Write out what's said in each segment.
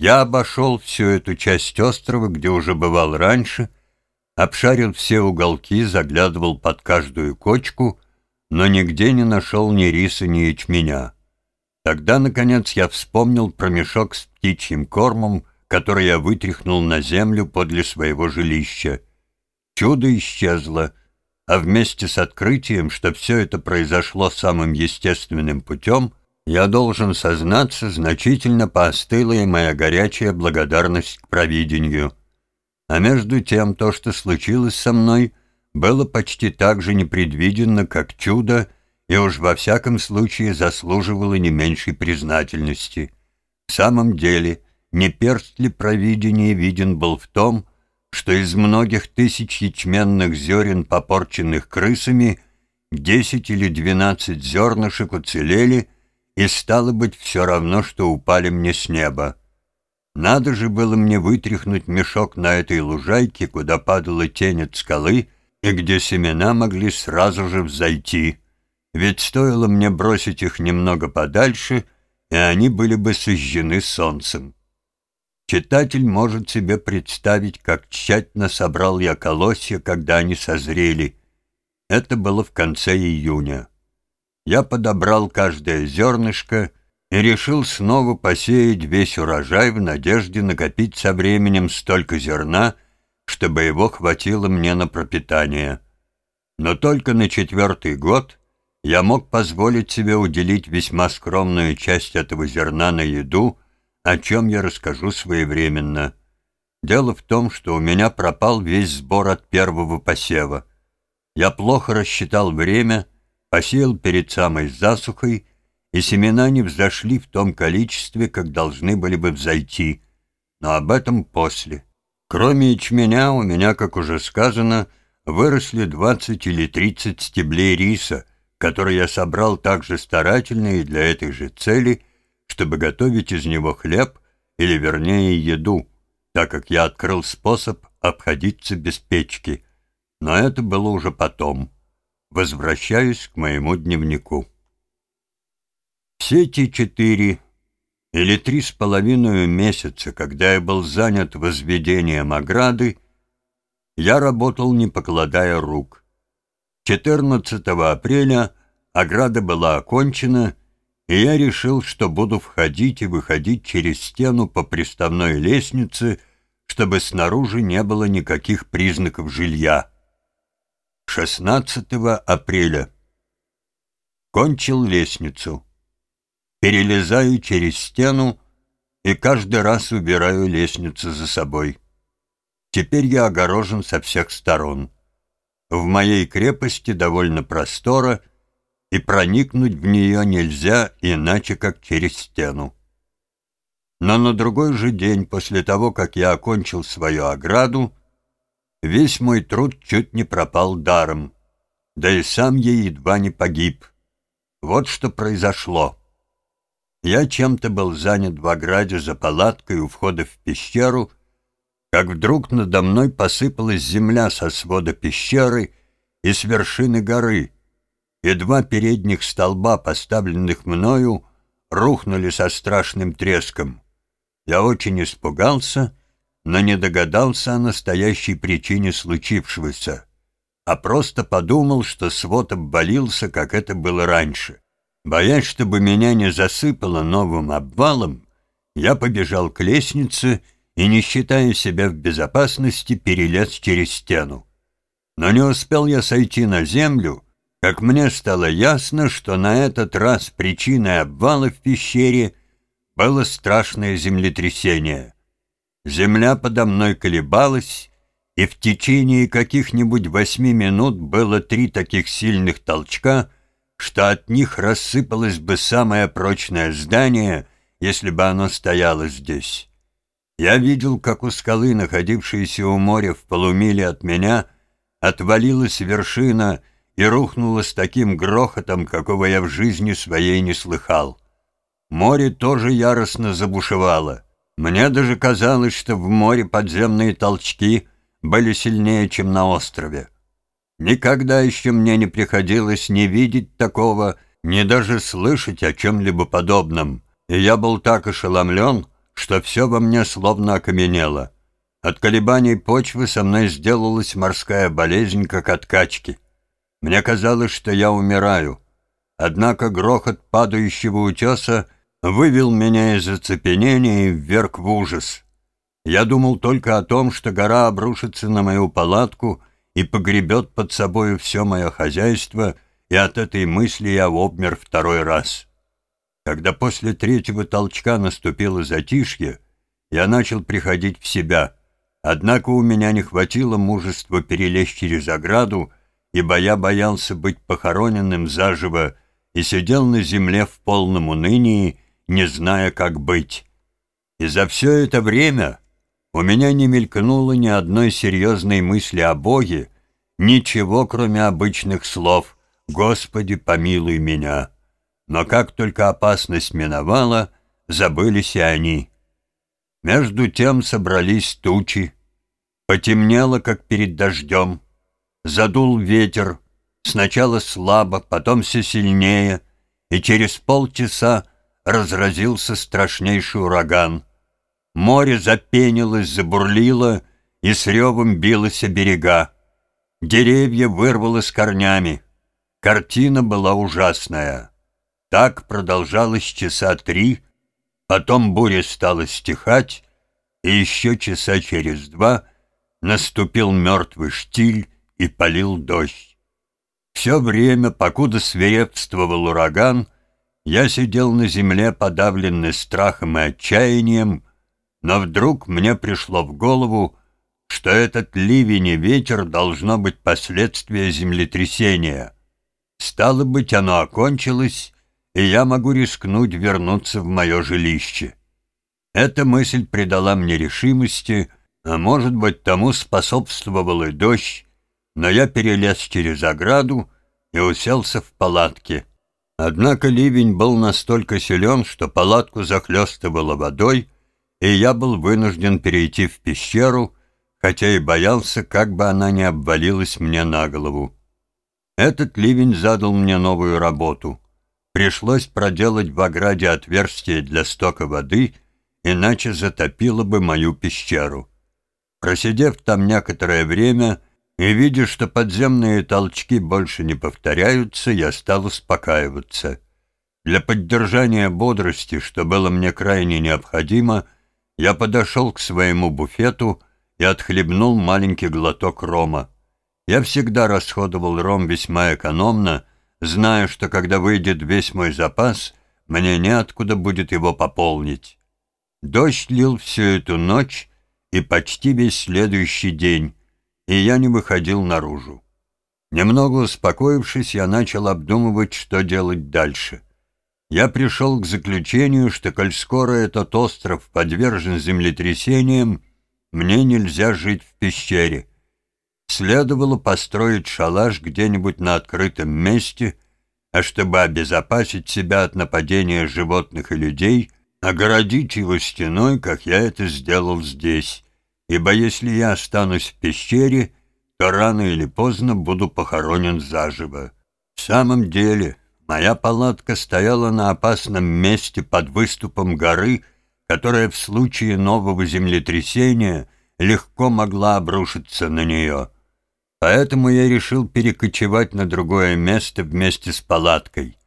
Я обошел всю эту часть острова, где уже бывал раньше, обшарил все уголки, заглядывал под каждую кочку, но нигде не нашел ни риса, ни ячменя. Тогда, наконец, я вспомнил про мешок с птичьим кормом, который я вытряхнул на землю подле своего жилища. Чудо исчезло, а вместе с открытием, что все это произошло самым естественным путем, я должен сознаться, значительно поостыла и моя горячая благодарность к провидению. А между тем, то, что случилось со мной, было почти так же непредвиденно, как чудо, и уж во всяком случае заслуживало не меньшей признательности. В самом деле, не перст ли провидения виден был в том, что из многих тысяч ячменных зерен, попорченных крысами, десять или двенадцать зернышек уцелели, и стало быть все равно, что упали мне с неба. Надо же было мне вытряхнуть мешок на этой лужайке, куда падала тень от скалы, и где семена могли сразу же взойти ведь стоило мне бросить их немного подальше, и они были бы сожжены солнцем. Читатель может себе представить, как тщательно собрал я колосья, когда они созрели. Это было в конце июня. Я подобрал каждое зернышко и решил снова посеять весь урожай в надежде накопить со временем столько зерна, чтобы его хватило мне на пропитание. Но только на четвертый год я мог позволить себе уделить весьма скромную часть этого зерна на еду, о чем я расскажу своевременно. Дело в том, что у меня пропал весь сбор от первого посева. Я плохо рассчитал время, посеял перед самой засухой, и семена не взошли в том количестве, как должны были бы взойти, но об этом после. Кроме ячменя, у меня, как уже сказано, выросли 20 или 30 стеблей риса, который я собрал также старательно и для этой же цели, чтобы готовить из него хлеб или, вернее, еду, так как я открыл способ обходиться без печки. Но это было уже потом. Возвращаюсь к моему дневнику. Все эти четыре или три с половиной месяца, когда я был занят возведением ограды, я работал, не покладая рук. 14 апреля ограда была окончена, и я решил, что буду входить и выходить через стену по приставной лестнице, чтобы снаружи не было никаких признаков жилья. 16 апреля. Кончил лестницу. Перелезаю через стену и каждый раз убираю лестницу за собой. Теперь я огорожен со всех сторон. В моей крепости довольно простора, и проникнуть в нее нельзя иначе, как через стену. Но на другой же день, после того, как я окончил свою ограду, весь мой труд чуть не пропал даром, да и сам я едва не погиб. Вот что произошло. Я чем-то был занят в ограде за палаткой у входа в пещеру, как вдруг надо мной посыпалась земля со свода пещеры и с вершины горы, и два передних столба, поставленных мною, рухнули со страшным треском. Я очень испугался, но не догадался о настоящей причине случившегося, а просто подумал, что свод обвалился, как это было раньше. Боясь, чтобы меня не засыпало новым обвалом, я побежал к лестнице и, не считая себя в безопасности, перелез через стену. Но не успел я сойти на землю, как мне стало ясно, что на этот раз причиной обвала в пещере было страшное землетрясение. Земля подо мной колебалась, и в течение каких-нибудь восьми минут было три таких сильных толчка, что от них рассыпалось бы самое прочное здание, если бы оно стояло здесь. Я видел, как у скалы, находившейся у моря в полумиле от меня, отвалилась вершина и рухнула с таким грохотом, какого я в жизни своей не слыхал. Море тоже яростно забушевало. Мне даже казалось, что в море подземные толчки были сильнее, чем на острове. Никогда еще мне не приходилось ни видеть такого, ни даже слышать о чем-либо подобном, и я был так ошеломлен, что все во мне словно окаменело. От колебаний почвы со мной сделалась морская болезнь, как от качки. Мне казалось, что я умираю. Однако грохот падающего утеса вывел меня из оцепенения и вверг в ужас. Я думал только о том, что гора обрушится на мою палатку и погребет под собою все мое хозяйство, и от этой мысли я обмер второй раз. Когда после третьего толчка наступило затишье, я начал приходить в себя — Однако у меня не хватило мужества перелезть через ограду, ибо я боялся быть похороненным заживо и сидел на земле в полном унынии, не зная, как быть. И за все это время у меня не мелькнуло ни одной серьезной мысли о Боге, ничего, кроме обычных слов «Господи, помилуй меня». Но как только опасность миновала, забылись и они. Между тем собрались тучи. Потемнело, как перед дождем. Задул ветер, сначала слабо, потом все сильнее, и через полчаса разразился страшнейший ураган. Море запенилось, забурлило и с ревом билось о берега. Деревья вырвало с корнями. Картина была ужасная. Так продолжалось часа три, Потом буря стала стихать, и еще часа через два наступил мертвый штиль и полил дождь. Все время, покуда свирепствовал ураган, я сидел на земле, подавленный страхом и отчаянием, но вдруг мне пришло в голову, что этот ливень и ветер должно быть последствия землетрясения. Стало быть, оно окончилось, и я могу рискнуть вернуться в мое жилище. Эта мысль придала мне решимости, а может быть, тому способствовал и дождь, но я перелез через ограду и уселся в палатке. Однако ливень был настолько силен, что палатку захлестывало водой, и я был вынужден перейти в пещеру, хотя и боялся, как бы она не обвалилась мне на голову. Этот ливень задал мне новую работу — Пришлось проделать в ограде отверстие для стока воды, иначе затопило бы мою пещеру. Просидев там некоторое время и видя, что подземные толчки больше не повторяются, я стал успокаиваться. Для поддержания бодрости, что было мне крайне необходимо, я подошел к своему буфету и отхлебнул маленький глоток рома. Я всегда расходовал ром весьма экономно, зная, что когда выйдет весь мой запас, мне неоткуда будет его пополнить. Дождь лил всю эту ночь и почти весь следующий день, и я не выходил наружу. Немного успокоившись, я начал обдумывать, что делать дальше. Я пришел к заключению, что, коль скоро этот остров подвержен землетрясениям, мне нельзя жить в пещере. Следовало построить шалаш где-нибудь на открытом месте, а чтобы обезопасить себя от нападения животных и людей, огородить его стеной, как я это сделал здесь, ибо если я останусь в пещере, то рано или поздно буду похоронен заживо. В самом деле, моя палатка стояла на опасном месте под выступом горы, которая в случае нового землетрясения легко могла обрушиться на нее. Поэтому я решил перекочевать на другое место вместе с палаткой.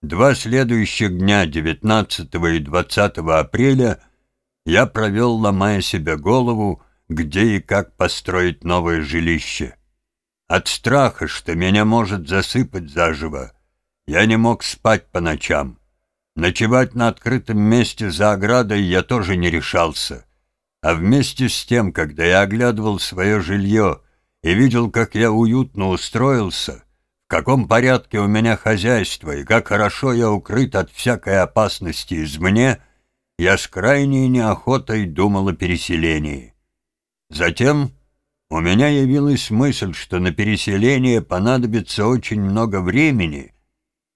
Два следующих дня, 19 и 20 апреля, я провел, ломая себе голову, где и как построить новое жилище. От страха, что меня может засыпать заживо, я не мог спать по ночам. Ночевать на открытом месте за оградой я тоже не решался. А вместе с тем, когда я оглядывал свое жилье, и видел, как я уютно устроился, в каком порядке у меня хозяйство и как хорошо я укрыт от всякой опасности извне, я с крайней неохотой думал о переселении. Затем у меня явилась мысль, что на переселение понадобится очень много времени,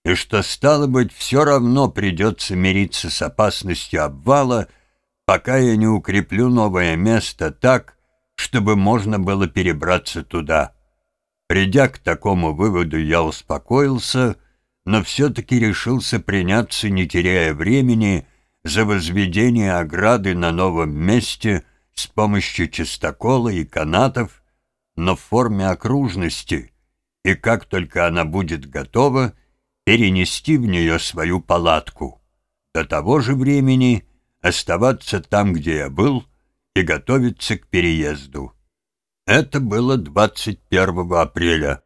и что, стало быть, все равно придется мириться с опасностью обвала, пока я не укреплю новое место так, чтобы можно было перебраться туда. Придя к такому выводу, я успокоился, но все-таки решился приняться, не теряя времени, за возведение ограды на новом месте с помощью чистокола и канатов, но в форме окружности, и как только она будет готова, перенести в нее свою палатку. До того же времени оставаться там, где я был, и готовиться к переезду. Это было 21 апреля.